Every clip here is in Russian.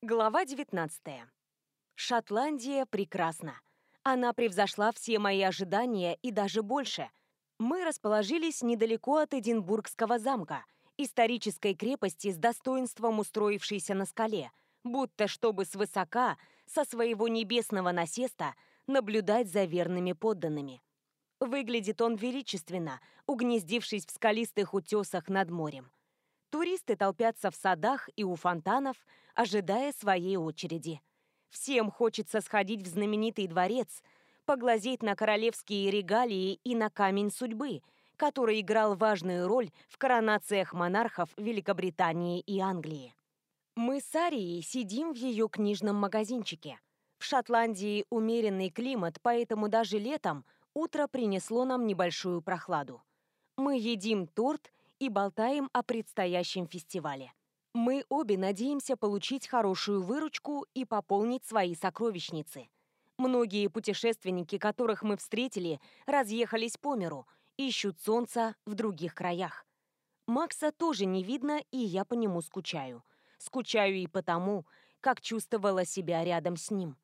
Глава 19. Шотландия прекрасна. Она превзошла все мои ожидания и даже больше. Мы расположились недалеко от Эдинбургского замка, исторической крепости с достоинством устроившейся на скале, будто чтобы свысока, со своего небесного насеста, наблюдать за верными подданными. Выглядит он величественно, угнездившись в скалистых утесах над морем. Туристы толпятся в садах и у фонтанов, ожидая своей очереди. Всем хочется сходить в знаменитый дворец, поглазеть на королевские регалии и на камень судьбы, который играл важную роль в коронациях монархов Великобритании и Англии. Мы с Арией сидим в ее книжном магазинчике. В Шотландии умеренный климат, поэтому даже летом утро принесло нам небольшую прохладу. Мы едим торт и болтаем о предстоящем фестивале. Мы обе надеемся получить хорошую выручку и пополнить свои сокровищницы. Многие путешественники, которых мы встретили, разъехались по миру, ищут солнца в других краях. Макса тоже не видно, и я по нему скучаю. Скучаю и потому, как чувствовала себя рядом с ним.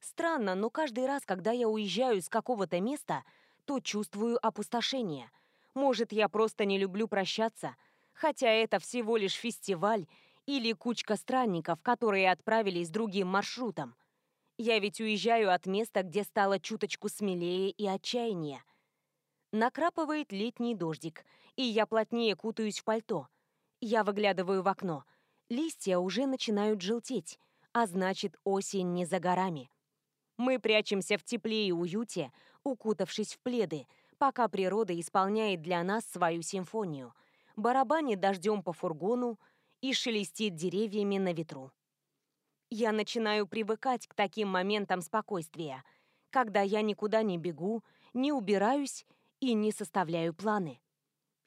Странно, но каждый раз, когда я уезжаю из какого-то места, то чувствую опустошение – может, я просто не люблю прощаться, хотя это всего лишь фестиваль или кучка странников, которые отправились другим маршрутом. Я ведь уезжаю от места, где стало чуточку смелее и отчаяннее. Накрапывает летний дождик, и я плотнее кутаюсь в пальто. Я выглядываю в окно. Листья уже начинают желтеть, а значит, осень не за горами. Мы прячемся в тепле и уюте, укутавшись в пледы, пока природа исполняет для нас свою симфонию, барабанит дождем по фургону и шелестит деревьями на ветру. Я начинаю привыкать к таким моментам спокойствия, когда я никуда не бегу, не убираюсь и не составляю планы.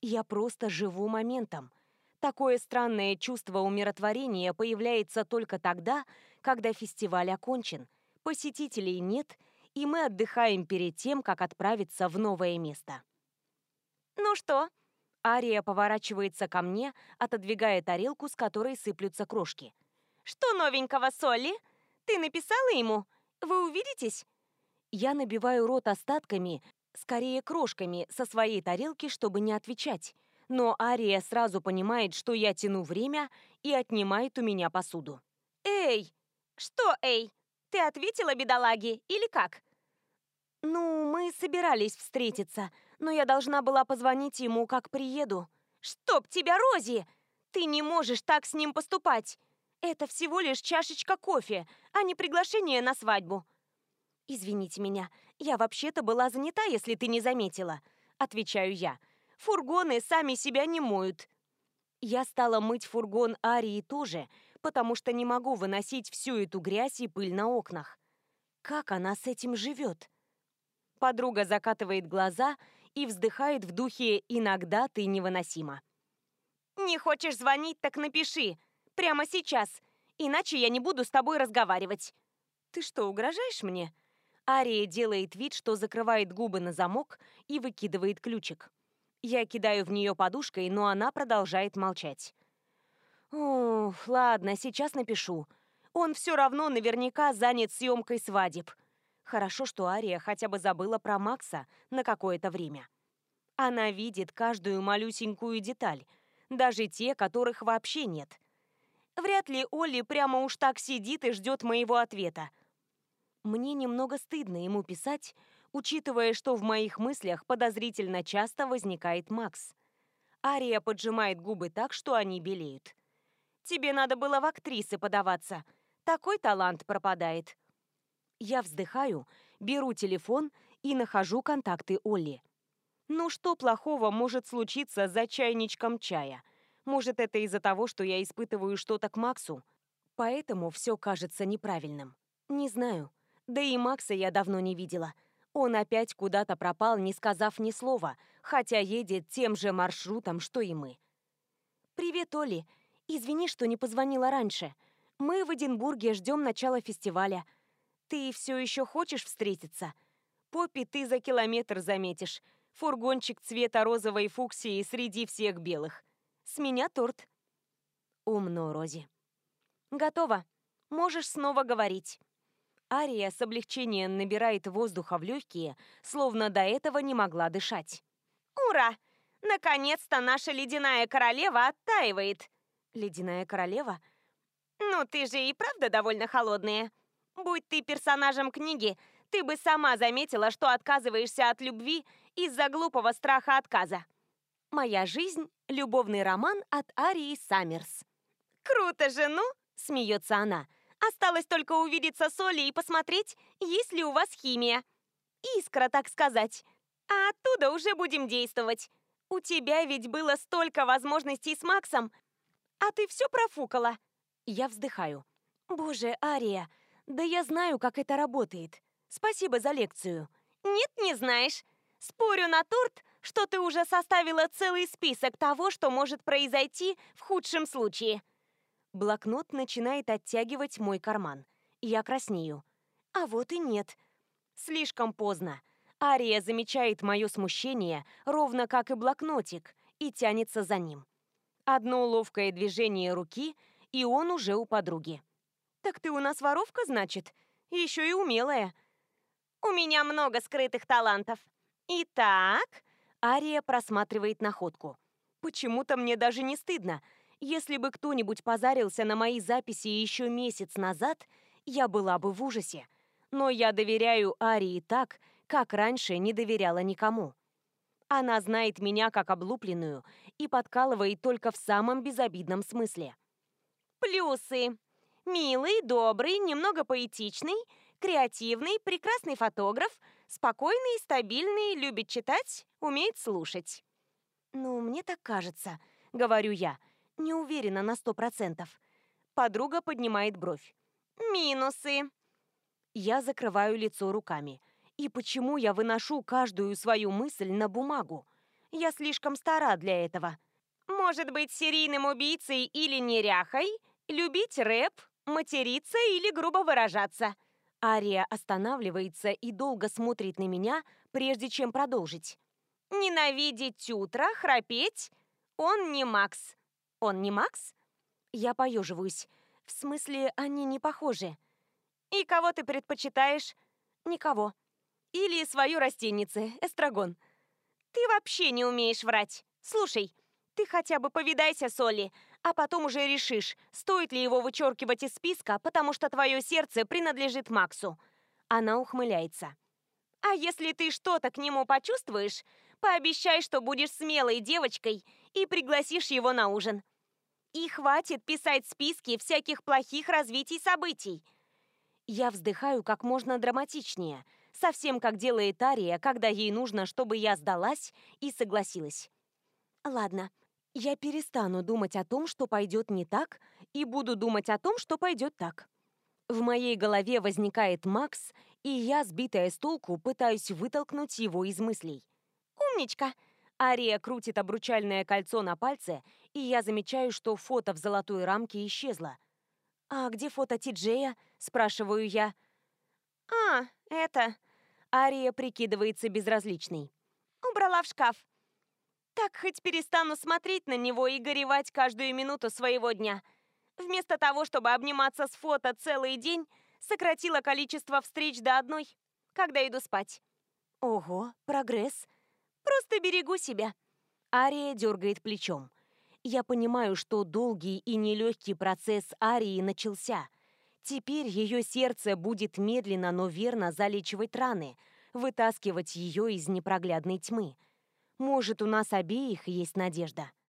Я просто живу моментом. Такое странное чувство умиротворения появляется только тогда, когда фестиваль окончен, посетителей нет — и мы отдыхаем перед тем, как отправиться в новое место. «Ну что?» Ария поворачивается ко мне, отодвигая тарелку, с которой сыплются крошки. «Что новенького, Солли? Ты написала ему? Вы увидитесь?» Я набиваю рот остатками, скорее крошками, со своей тарелки, чтобы не отвечать. Но Ария сразу понимает, что я тяну время и отнимает у меня посуду. «Эй!» «Что, эй? Ты ответила бедолаге или как?» «Ну, мы собирались встретиться, но я должна была позвонить ему, как приеду». «Чтоб тебя, Рози! Ты не можешь так с ним поступать! Это всего лишь чашечка кофе, а не приглашение на свадьбу». «Извините меня, я вообще-то была занята, если ты не заметила», — отвечаю я. «Фургоны сами себя не моют». Я стала мыть фургон Арии тоже, потому что не могу выносить всю эту грязь и пыль на окнах. Как она с этим живет? Подруга закатывает глаза и вздыхает в духе «иногда ты невыносима». «Не хочешь звонить, так напиши. Прямо сейчас. Иначе я не буду с тобой разговаривать». «Ты что, угрожаешь мне?» Ария делает вид, что закрывает губы на замок и выкидывает ключик. Я кидаю в нее подушкой, но она продолжает молчать. «Ух, ладно, сейчас напишу. Он все равно наверняка занят съемкой свадеб. Хорошо, что Ария хотя бы забыла про Макса на какое-то время. Она видит каждую малюсенькую деталь, даже те, которых вообще нет. Вряд ли Олли прямо уж так сидит и ждет моего ответа. Мне немного стыдно ему писать, учитывая, что в моих мыслях подозрительно часто возникает Макс. Ария поджимает губы так, что они белеют. «Тебе надо было в актрисы подаваться. Такой талант пропадает». Я вздыхаю, беру телефон и нахожу контакты Олли. Ну что плохого может случиться за чайничком чая? Может, это из-за того, что я испытываю что-то к Максу? Поэтому все кажется неправильным. Не знаю. Да и Макса я давно не видела. Он опять куда-то пропал, не сказав ни слова, хотя едет тем же маршрутом, что и мы. «Привет, Оли. Извини, что не позвонила раньше. Мы в Эдинбурге ждем начала фестиваля. Ты все еще хочешь встретиться? Поппи ты за километр заметишь. Фургончик цвета розовой фуксии среди всех белых. С меня торт. Умно, Рози. Готово. Можешь снова говорить». Ария с облегчением набирает воздуха в легкие, словно до этого не могла дышать. «Ура! Наконец-то наша ледяная королева оттаивает!» «Ледяная королева?» «Ну, ты же и правда довольно холодная. Будь ты персонажем книги, ты бы сама заметила, что отказываешься от любви из-за глупого страха отказа. Моя жизнь – любовный роман от Арии Саммерс. «Круто же, ну!» – смеется она. «Осталось только увидеться с Олей и посмотреть, есть ли у вас химия. Искра, так сказать. А оттуда уже будем действовать. У тебя ведь было столько возможностей с Максом, а ты все профукала». Я вздыхаю. «Боже, Ария, да я знаю, как это работает. Спасибо за лекцию». «Нет, не знаешь. Спорю на торт, что ты уже составила целый список того, что может произойти в худшем случае». Блокнот начинает оттягивать мой карман. Я краснею. А вот и нет. Слишком поздно. Ария замечает мое смущение, ровно как и блокнотик, и тянется за ним. Одно ловкое движение руки, и он уже у подруги. «Так ты у нас воровка, значит? Еще и умелая». «У меня много скрытых талантов. Итак...» Ария просматривает находку. Почему-то мне даже не стыдно. Если бы кто-нибудь позарился на мои записи еще месяц назад, я была бы в ужасе. Но я доверяю Арии так, как раньше не доверяла никому. Она знает меня как облупленную и подкалывает только в самом безобидном смысле. Плюсы. Милый, добрый, немного поэтичный, креативный, прекрасный фотограф, спокойный, стабильный, любит читать, умеет слушать. «Ну, мне так кажется», — говорю я, не уверена на сто процентов. Подруга поднимает бровь. «Минусы». Я закрываю лицо руками. И почему я выношу каждую свою мысль на бумагу? Я слишком стара для этого. Может быть, серийным убийцей или неряхой, любить рэп, материться или грубо выражаться. Ария останавливается и долго смотрит на меня, прежде чем продолжить. Ненавидеть утро, храпеть. Он не Макс. Он не Макс? Я поеживаюсь. В смысле, они не похожи. И кого ты предпочитаешь? Никого. Или свою растеннице, эстрагон. Ты вообще не умеешь врать. Слушай, ты хотя бы повидайся с Олли, а потом уже решишь, стоит ли его вычеркивать из списка, потому что твое сердце принадлежит Максу. Она ухмыляется. А если ты что-то к нему почувствуешь, пообещай, что будешь смелой девочкой и пригласишь его на ужин. И хватит писать списки всяких плохих развитий событий. Я вздыхаю как можно драматичнее – совсем как делает Ария, когда ей нужно, чтобы я сдалась и согласилась. Ладно, я перестану думать о том, что пойдет не так, и буду думать о том, что пойдет так. В моей голове возникает Макс, и я, сбитая с толку, пытаюсь вытолкнуть его из мыслей. «Умничка!» Ария крутит обручальное кольцо на пальце, и я замечаю, что фото в золотой рамке исчезло. «А где фото Ти-Джея?» – спрашиваю я. «А, это...» Ария прикидывается безразличной. «Убрала в шкаф. Так хоть перестану смотреть на него и горевать каждую минуту своего дня. Вместо того, чтобы обниматься с фото целый день, сократила количество встреч до одной, когда иду спать». «Ого, прогресс. Просто берегу себя». Ария дергает плечом. Я понимаю, что долгий и нелегкий процесс Арии начался – Теперь ее сердце будет медленно, но верно залечивать раны, вытаскивать ее из непроглядной тьмы. Может, у нас обеих есть надежда.